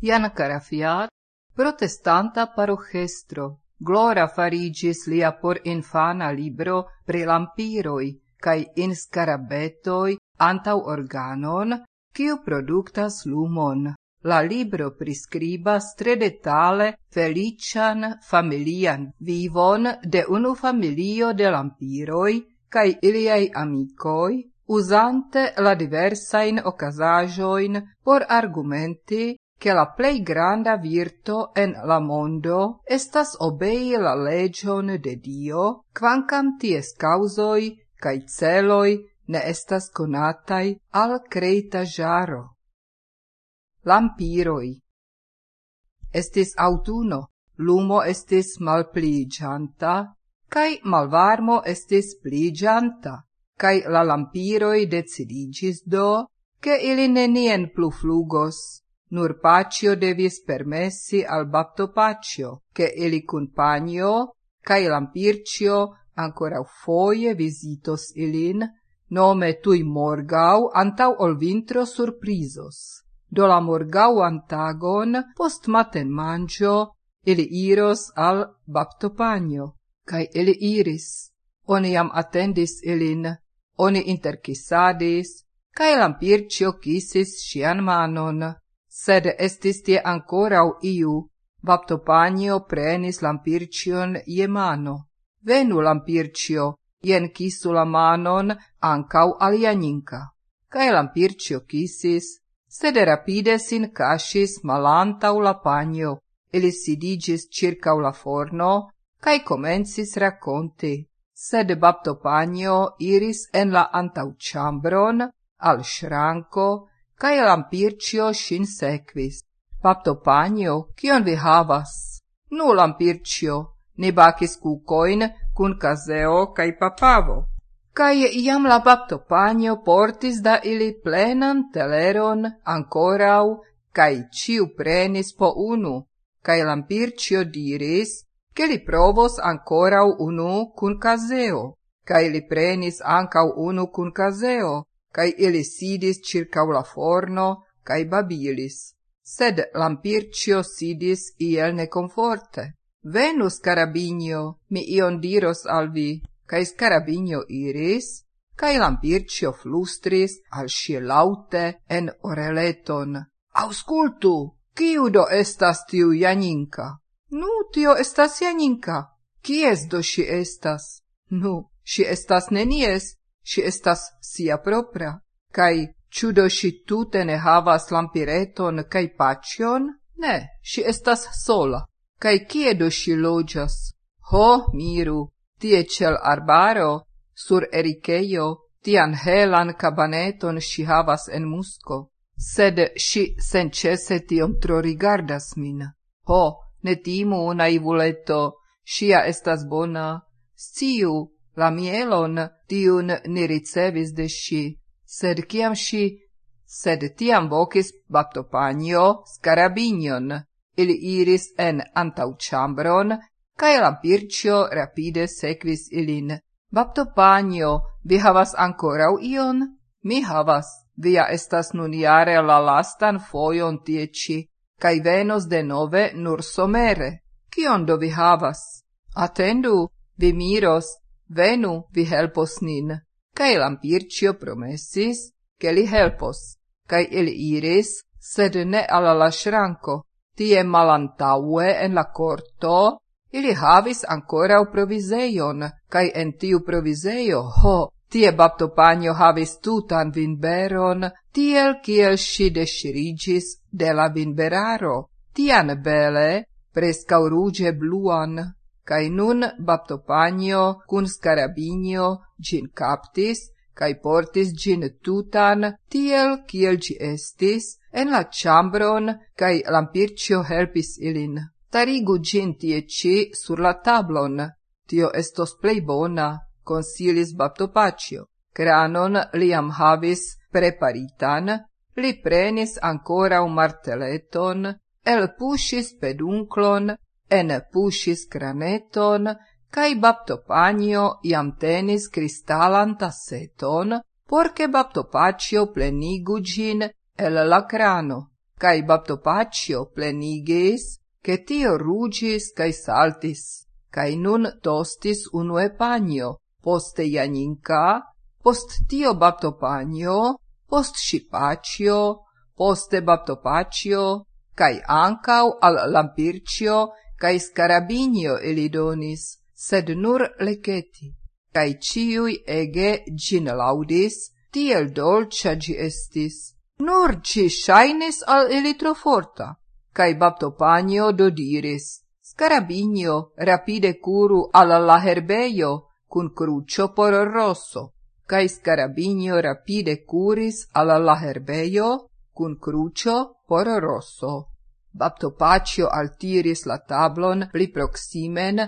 Jan Carafiat, protestanta parochestro, glora farigis lia por infana libro pre lampiroi cae inscarabetoi antau organon, kiu productas lumon. La libro prescribas tre detale felician familian vivon de unu familio de lampiroi cae iliai amicoi, usante la diversain ocasajoin por argumenti che la plei granda virto en la mondo estas obei la legion de Dio, quancam ties causoi cae celoi ne estas conatai al creita jaro. Lampiroi Estis autuno, lumo estis malpligianta, cae malvarmo estis pligianta, cae la lampiroi decidigis do, che ili nenien plu flugos Nur pacio devis permessi al baptopacio, che eli cun panio, cae lampircio, ancora foie visitos ilin, nome tui morgau antau ol vintro surprisos. Do la morgau antagon, post maten mangio, ili iros al baptopanio, cae ili iris. Oni jam attendis ilin, oni interkisadis, cae lampircio kisis sian manon sed estis tie ancorau iu, baptopanio prenis Lampircion je mano. Venu, Lampircio, jen kisu la manon ancau al Janinka. Lampircio kisis, sed rapide sin cascis malantau la panio, ili sidigis circau la forno, cae comensis raconti. Sed baptopanio iris en la antaucambron, al shranco, cae Lampircio shin sequis. Paptopanio, cion vi havas? Nu, Lampircio, ne bacis cucoin cun caseo cae papavo. Cae iam la paptopanio portis da ili plenan teleron ancorau, cae ciu prenis po unu, cae Lampircio diris, che li provos ancorau unu cun caseo, cae li prenis ancau unu cun caseo, cae ili sidis circau la forno, cae babilis. Sed Lampircio sidis iel neconforte. Venu, Scarabinio, mi ion diros al vi. Cae Scarabinio iris, cae Lampircio flustris al scie laute en oreleton. Auscultu, kiu do estas tiu Janinka? Nu, tio estas Janinka. Kies do si estas? Nu, si estas nenies, si estas sia propra, Kai, ciu do si tute ne havas lampireton kai pacion? Ne, si estas sola. Kai kie do si loĝas? Ho, miru, tie cel arbaro, sur ericeio, tian helan cabaneton si havas en musco, sed si sencese tiom tro rigardas min. Ho, ne timu, naivuleto, sia estas bona, sciu, la mielon tiun ni ricevis de sci, sed ciam sci, sed tiam vocis baptopanio scarabinion, ili iris en antau chambron, cae la rapide sequis ilin. Baptopanio, vi havas ancorau ion? Mi havas, via estas nun jare la lastan foion tieci, cae venos de nove nur somere. Cion do vi havas? Attendu, vi miros, Venu, vi helpos nin. cae Lampircio promessis, che li helpos, cae ili iris, sed ne alla la shranco, tie malantaue en la corto, ili havis ancora proviseion, cae en tiu proviseio, ho, tie baptopanio havis tutan vinberon, tiel kiel si desirigis de la vinberaro, tian bele, prescau ruge bluan, cae nun baptopanio cun scarabinio gin captis, cae portis gin tutan tiel kiel gi estis, en la chambron, cae lampircio helpis ilin. Tarigu gin tie ci sur la tablon, tio estos plei bona, consilis baptopacio. Cranon liam havis preparitan, li prenis ancora un marteleton, el pushis pedunclon en pushis craneton, cae baptopanio iam tenis cristalan tasseton, porce baptopacio plenigu gin el la crano, cae baptopacio plenigis, che tio rugis cae saltis, cae nun tostis unue panio, poste janinca, post tio baptopanio, post scipacio, poste baptopacio, cae ancau al lampircio cae scarabinio ili donis, sed nur leceti, cae ciui ege gin laudis, tiel dolcia gi estis, nur ci shainis al ili tro forta, cae baptopanio do diris, scarabinio rapide curu alla la herbeio cun crucio por rosso, cae scarabinio rapide curis alla la herbeio cun crucio por rosso. Baptopacio altiris la tablon pli proximen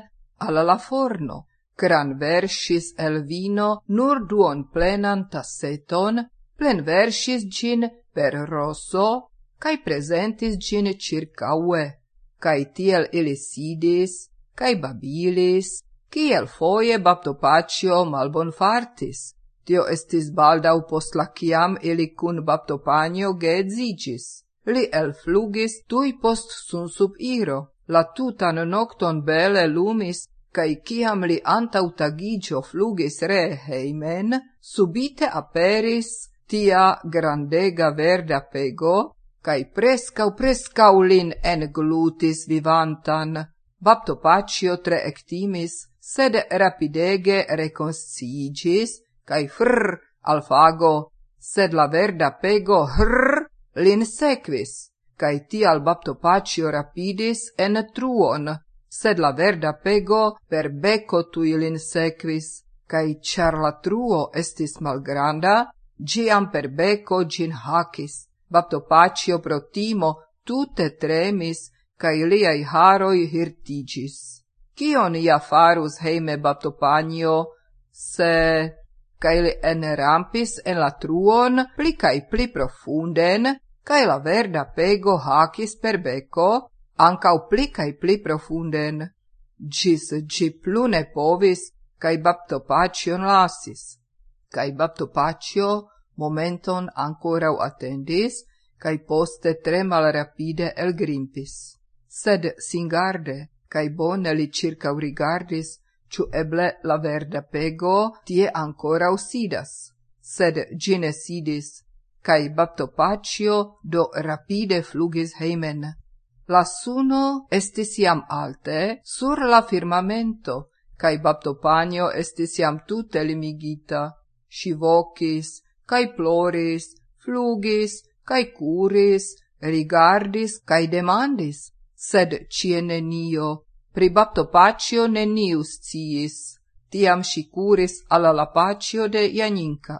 alla la forno, cran versis el vino nur duon plenan tasseton, plen versis gin per rosso, cae presentis gin circaue, cae tiel ili sidis, cae babilis, kiel foie Baptopacio malbonfartis. Tio estis baldau post la ciam ili cun Baptopanio geedzigis. Li elflugis tui post sun sub iro, la tutan nocton bele lumis, cae ciam li antautagigio flugis re heimen, subite aperis tia grandega verda pego, cae prescau prescau lin englutis vivantan. Baptopacio tre ectimis, sed rapidege reconsciigis, cae frr al fago, sed la verda pego hrrr lin sequis, cae tial baptopacio rapidis en truon, sed la verda pego per beco tui lin sequis, cae char la truo estis malgranda, giam per beco gin hacis. Baptopacio pro timo tute tremis, cae liai haroi hirtigis. Cion ia farus heime Baptopanio, se cae li enrampis en la truon pli cae pli profunden, cae la verda pego hacis per beco, ancau pli cae pli profunden. Gis gi plune povis, cae Baptopacion lasis. Cae Baptopacio momenton ancorau attendis, cae poste tre el grimpis. Sed singarde, cae bone li circaurigardis, ciu eble la verda pego tie ancora usidas, sed gine sidis, cae baptopacio do rapide flugis heimen. La suno estis iam alte sur la firmamento, cae Baptopanio estis iam tute limigita. Si vocis, cae ploris, flugis, cae curis, rigardis, cae demandis, sed cie nenio, Pri baptopacio nenius ciis, tiam si curis alla la pacio de Janinka.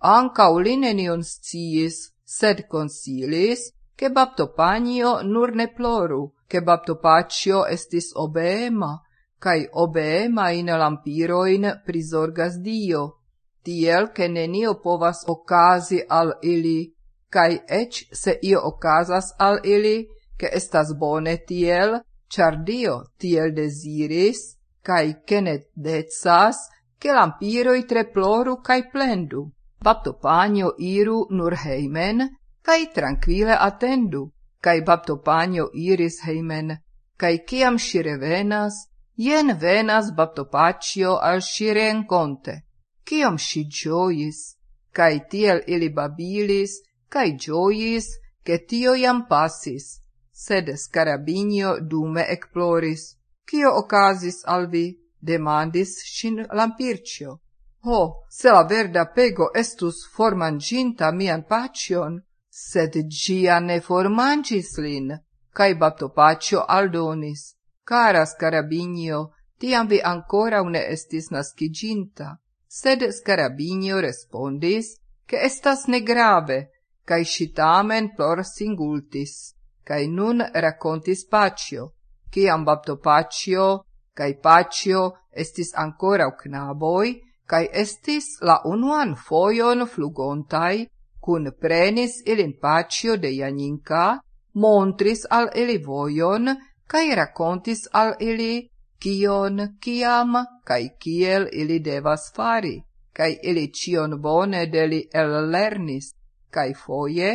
Anca uli nenion ciis, sed consilis, che baptopanio nur ne ploru, che baptopacio estis obeema, cae obeemain lampiroin prisorgas Dio, tiel che nenio povas ocasi al ili, cae ec se io ocasas al ili, che estas bone tiel, char Dio tiel desiris, cae cenet dezas, che lampiroi tre ploru cae plendu. Baptopanio iru nur heimen, cae tranquile attendu, cae baptopanio iris heimen, cae ciam si revenas, jen venas baptopacio al si renconte. Ciam si giois, cae tiel ili babilis, cae giois, che tio iam passis, sed scarabinio dume ecploris. Cio ocasis al vi? demandis sin lampircio. Ho, se la verda pego estus formanginta mian pacion, sed gia ne formangis lin, cae baptopacio aldonis. Cara scarabinio, tiam vi ancora une estis nasciginta, sed scarabinio respondis, che estas negrave, cae si tamen plor singultis cae nun racontis Pacio, ciam bapto Pacio, cae Pacio estis ancora knaboi, cai estis la unuan foion flugontai, cun prenis ilin Pacio de Janinka, montris al ili voion, cae racontis al ili kion, kiam, cae kiel ili devas fari, cae ili cion bone de li ellernis, cae foie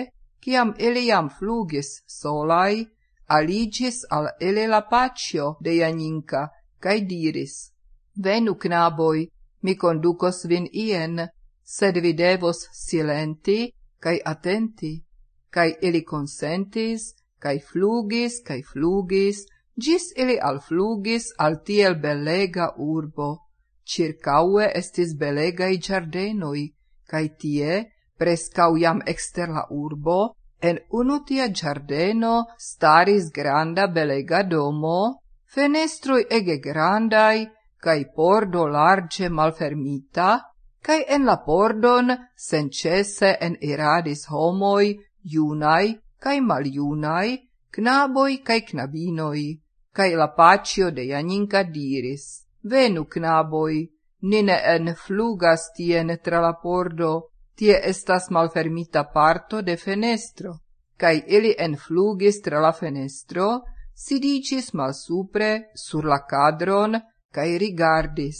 ciam iliam flugis solai, aligis al ele la pacio de Janinka, cae diris, Venu, knaboi, mi conducos vin ien, sed vi devos silenti, cae atenti. Cae ili consentis, cae flugis, cae flugis, gis ili alflugis al tiel belega urbo. Circaue estis belegai giardenoi, cae tie, prescau jam exter la urbo, En unu tia giardeno staris granda belega domo, fenestroi ege grandai, cae pordo large malfermita, cae en la pordon sencese en iradis homoi, iunai, cae maliunai, knaboi cae knabinoi, cae la pacio de Janinka diris, venu knaboi, nine en flugas tien tra la pordo, Tie estas malfermita parto de fenestro, cae ili enflugis tra la fenestro, sidicis malsupre sur la cadron cae rigardis.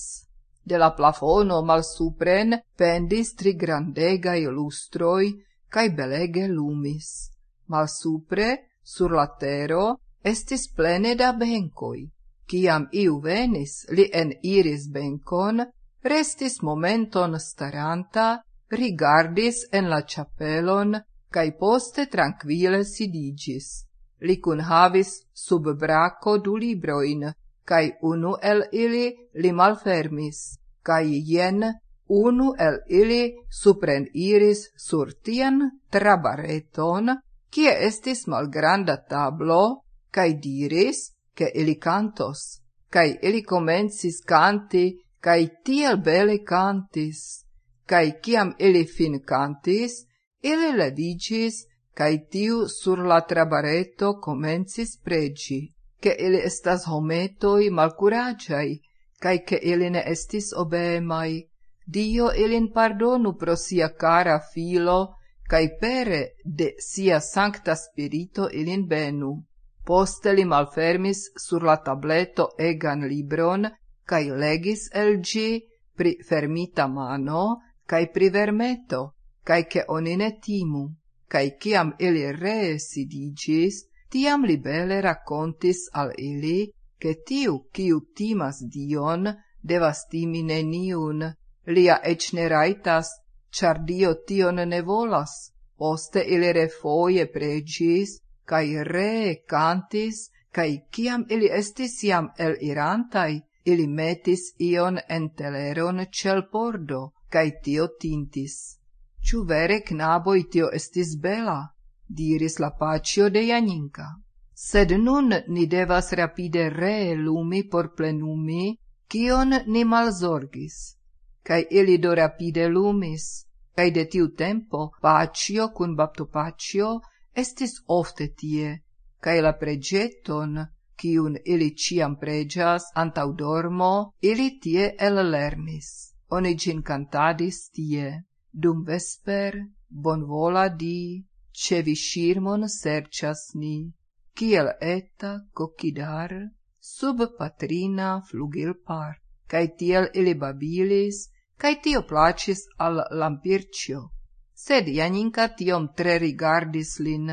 De la plafono malsupren pendis tri grandegai lustroi cae belege lumis. Malsupre, sur la tero, estis plene da bencoi. Ciam iu venis, li en iris bencon, restis momenton staranta, rigardis en la chapelon, cae poste tranquile sidigis. Li kunhavis sub braco du libroin, cae unu el ili li malfermis, cae jen unu el ili supreniris sur tien trabareton, cie estis malgranda tablo, cae diris, ke ili cantos, cae ili comensis canti, cae tiel bele cantis cae ciam ili fin cantis, ili levicis, cae tiu sur la trabareto comencis pregi, che ili estas hometoi malcuragiai, cae che ili ne estis obeemai. Dio elin pardonu pro sia cara filo, cae pere de sia sancta spirito ilin benu. Poste li malfermis sur la tableto egan libron, cae legis el gi pri fermita mano, cae privermeto, cae che oni ne timu, cae ciam ili ree sidigis, tiam li bele racontis al ili, che tiu, ciu timas Dion, devas timi neniun, lia ec ne raitas, char Dio tion ne volas, poste ili refoje pregis, cae ree cantis, cae ciam ili estis iam el irantai, ili metis ion en teleron cel pordo, cae tio tintis. Ciu vere knaboj tio estis bela, diris la pacio de Janinka. Sed nun ni devas rapide ree lumi por plenumi, cion ni malzorgis. Kaj ili do rapide lumis, kaj de tiu tempo pacio kun baptopacio estis ofte tie, kaj la pregeton, kiun ili ciam pregias antau dormo, ili tie el lernis oni gin cantadis tie, dum vesper bon vola di, cevi shirmon sercias ni, kiel eta cocidar, sub patrina flugil par, cae tiel ili babilis, cae tio placis al lampircio. Sed Janinka tiom tre rigardis lin,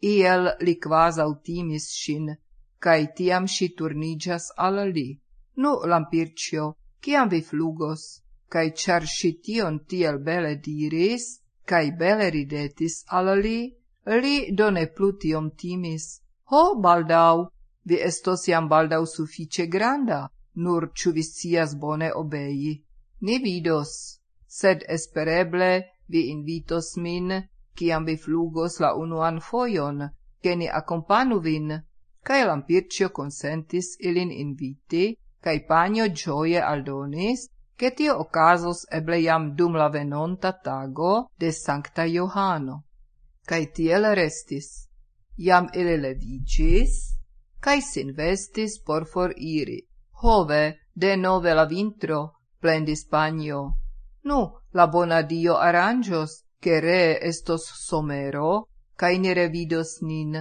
iel li quasau timis shin, cae tiam si turnigas al li. Nu, lampircio, ciam vi flugos? cae char si tion tiel bele diris, cae bele ridetis al li, li done plutiom timis. Ho, baldau, vi estos iam baldau suffice granda, nur ciu vi bone obei. Ni vidos, sed espereble vi invitos min, ciam vi flugos la unuan foion, che ni accompanu vin. Cae Lampircio consentis ilin inviti, cae panio gioie aldonis, che tio ocasos eble jam dum la venonta tago de Sancta Johano. Cai tiel restis. Iam ili levicis, cai sin vestis por for iri. Hove, de nove la vintro, plendis panio. Nu, la bona dio arangios, che re estos somero, cai ni revidos nin,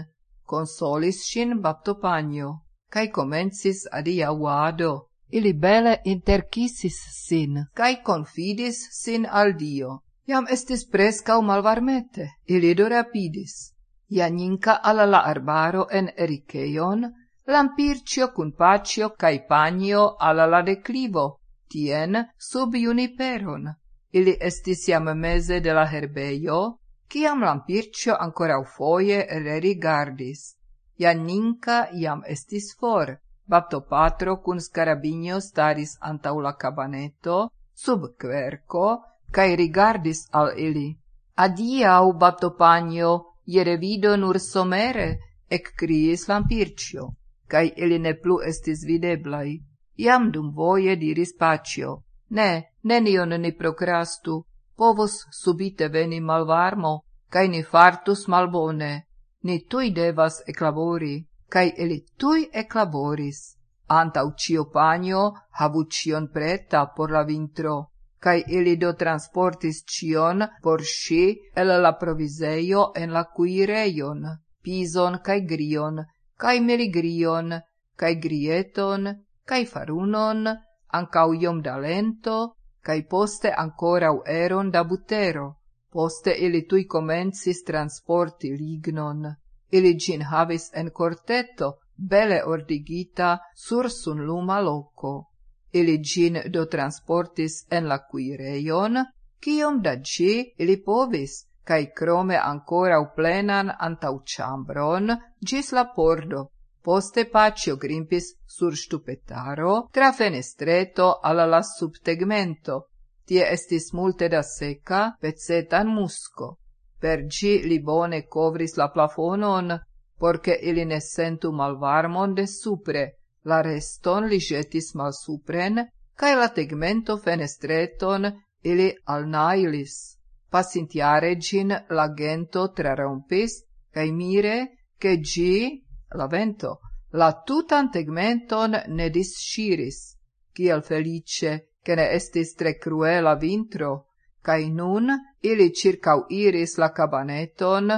consolis shin baptopanio, cai comencis adiauado, Ili bele intercisis sin, cae confidis sin al Dio. Iam estis prescau malvarmete, ili do rapidis. Janinka alla la arbaro en Ericeion, Lampircio cun pacio cae panio alla la declivo, tien sub juniperon. Ili estis iam mese de la herbeio, ciam Lampircio ancora foie rerigardis. Ianinca iam estis for, Baptopatro cun scarabinio staris antau la cabaneto, sub querco, cae rigardis al ili. Adiau, bapto panio, iere vido nur somere, ekkriis Lampircio, cae ili ne plu estis videblai. Iam dum voie diris Pacio, ne, nenion ni procrastu, povos subite veni malvarmo, cae ni fartus malbone, ni tui devas eclabori, cae ili tui eclaboris. Antau cio panio havu cion preta por la vintro, cae ili do transportis cion por sci el la proviseio en la cuireion, pison cae grion, cae meligrion, cae grieton, cae farunon, ancau iom da lento, cae poste ancorau eron da butero, poste ili tui comensis transporti lignon. Ili gin havis en corteto, bele ordigita, sur sun luma loco. Ili gin do transportis en la cuireion, cium da gi ili povis, cae crome ancora plenan antau chambron, gis la pordo, poste pacio grimpis sur stupetaro, tra fenestreto alla la subtegmento, tie estis multe da seca, pezzetan musco per gi li bone covris la plafonon, porce ili ne sentu malvarmon de supre, la reston li jetis mal supren, cae la tegmento fenestreton ili alnailis. Pasintiare gin la gento trarompis, cae mire, che gi, la vento, la tutan tegmenton ne disciris, Ciel felice, che ne estis tre cruela vintro, cae nun ili circau iris la cabaneton,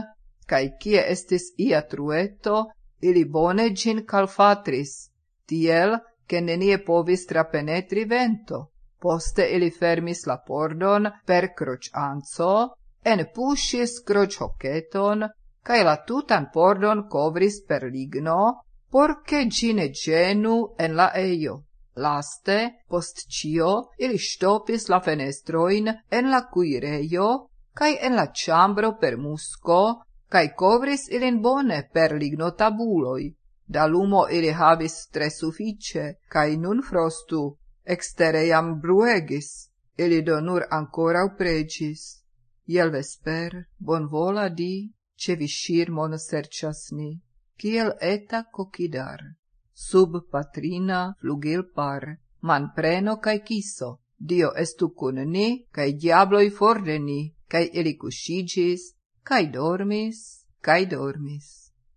cae cie estis ia trueto, ili bone gin calfatris, tiel che nenie povis trapenetri vento. Poste ili fermis la pordon per crocianzo, en pusis croc hoceton, cae la tutan pordon covris per ligno, porce gine genu en la eio. Laste, post cio, ili stopis la fenestroin en la cuireio, cae en la ciambro per musco, cae covris ilin bone per lignotabuloi. Da lumo ili havis tre suffice, cae nun frostu, extere jam bruegis, ili do nur ancora pregis. Iel vesper, bonvola di, ce vi shirmon sercias ni, kiel eta cocidar sub patrina flugil par, man preno cae kiso. Dio estu cun ni, cae diabloi for de ni, cae ili cuscigis, cae dormis, cae dormis.